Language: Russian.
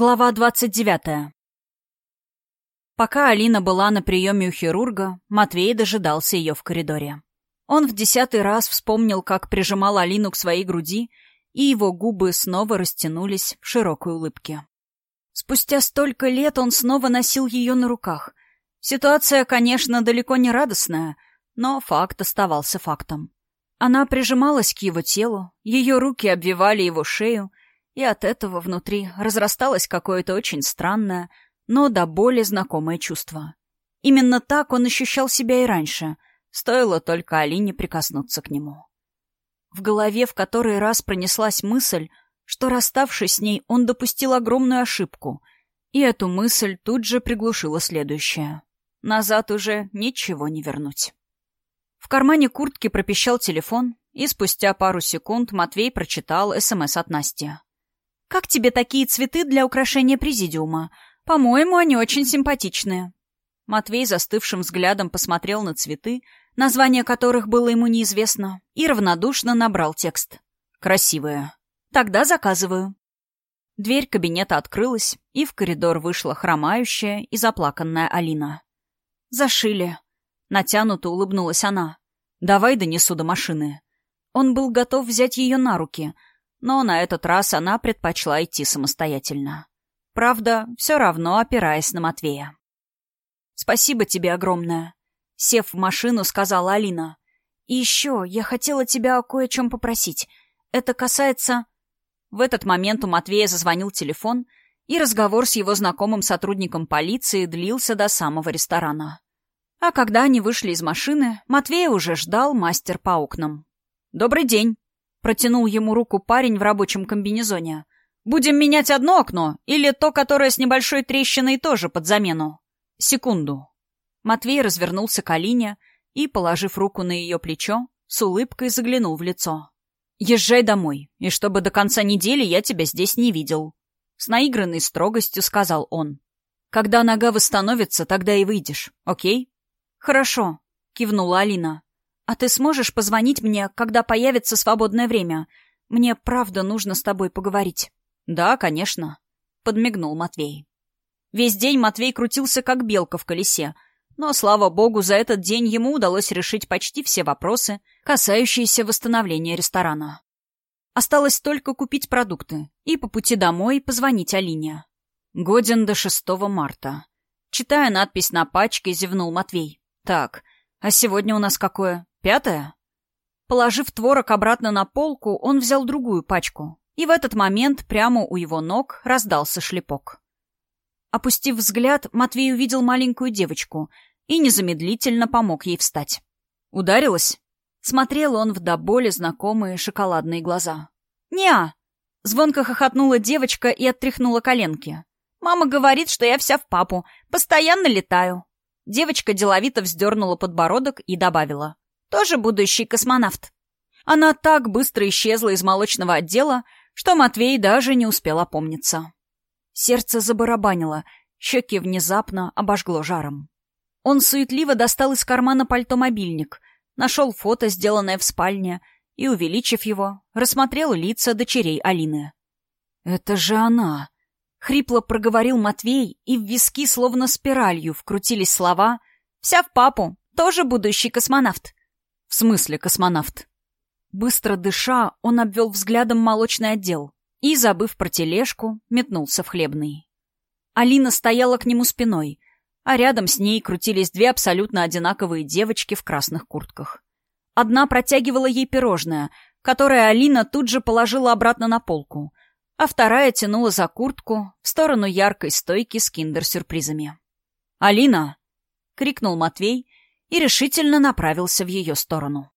Глава двадцать девятая. Пока Алина была на приеме у хирурга, Матвей дожидался ее в коридоре. Он в десятый раз вспомнил, как прижимал Алину к своей груди, и его губы снова растянулись в широкой улыбке. Спустя столько лет он снова носил ее на руках. Ситуация, конечно, далеко не радостная, но факт оставался фактом. Она прижималась к его телу, ее руки обвивали его шею, и от этого внутри разрасталось какое-то очень странное, но до боли знакомое чувство. Именно так он ощущал себя и раньше, стоило только Алине прикоснуться к нему. В голове в который раз пронеслась мысль, что, расставшись с ней, он допустил огромную ошибку, и эту мысль тут же приглушила следующее. Назад уже ничего не вернуть. В кармане куртки пропищал телефон, и спустя пару секунд Матвей прочитал СМС от Насти. «Как тебе такие цветы для украшения президиума? По-моему, они очень симпатичные». Матвей застывшим взглядом посмотрел на цветы, название которых было ему неизвестно, и равнодушно набрал текст. «Красивые. Тогда заказываю». Дверь кабинета открылась, и в коридор вышла хромающая и заплаканная Алина. «Зашили». Натянуто улыбнулась она. «Давай донесу до машины». Он был готов взять ее на руки — но на этот раз она предпочла идти самостоятельно. Правда, все равно опираясь на Матвея. «Спасибо тебе огромное», — сев в машину, сказала Алина. «И еще я хотела тебя кое о чем попросить. Это касается...» В этот момент у Матвея зазвонил телефон, и разговор с его знакомым сотрудником полиции длился до самого ресторана. А когда они вышли из машины, Матвея уже ждал мастер по окнам. «Добрый день», Протянул ему руку парень в рабочем комбинезоне. «Будем менять одно окно или то, которое с небольшой трещиной тоже под замену?» «Секунду». Матвей развернулся к Алине и, положив руку на ее плечо, с улыбкой заглянул в лицо. «Езжай домой, и чтобы до конца недели я тебя здесь не видел». С наигранной строгостью сказал он. «Когда нога восстановится, тогда и выйдешь, окей?» «Хорошо», — кивнула Алина. «А ты сможешь позвонить мне, когда появится свободное время? Мне правда нужно с тобой поговорить». «Да, конечно», — подмигнул Матвей. Весь день Матвей крутился как белка в колесе, но, слава богу, за этот день ему удалось решить почти все вопросы, касающиеся восстановления ресторана. Осталось только купить продукты и по пути домой позвонить Алине. Годен до 6 марта. Читая надпись на пачке, зевнул Матвей. «Так, а сегодня у нас какое? Пятое? Положив творог обратно на полку, он взял другую пачку, и в этот момент прямо у его ног раздался шлепок. Опустив взгляд, Матвей увидел маленькую девочку и незамедлительно помог ей встать. «Ударилась?» Смотрел он в до боли знакомые шоколадные глаза. «Не-а!» Звонко хохотнула девочка и оттряхнула коленки. «Мама говорит, что я вся в папу. Постоянно летаю». Девочка деловито вздернула подбородок и добавила. Тоже будущий космонавт. Она так быстро исчезла из молочного отдела, что Матвей даже не успел опомниться. Сердце забарабанило, щеки внезапно обожгло жаром. Он суетливо достал из кармана пальто мобильник, нашел фото, сделанное в спальне, и, увеличив его, рассмотрел лица дочерей Алины. «Это же она!» — хрипло проговорил Матвей, и в виски словно спиралью вкрутились слова «Вся в папу, тоже будущий космонавт». «В смысле космонавт?» Быстро дыша, он обвел взглядом молочный отдел и, забыв про тележку, метнулся в хлебный. Алина стояла к нему спиной, а рядом с ней крутились две абсолютно одинаковые девочки в красных куртках. Одна протягивала ей пирожное, которое Алина тут же положила обратно на полку, а вторая тянула за куртку в сторону яркой стойки с киндер-сюрпризами. «Алина!» — крикнул Матвей — и решительно направился в ее сторону.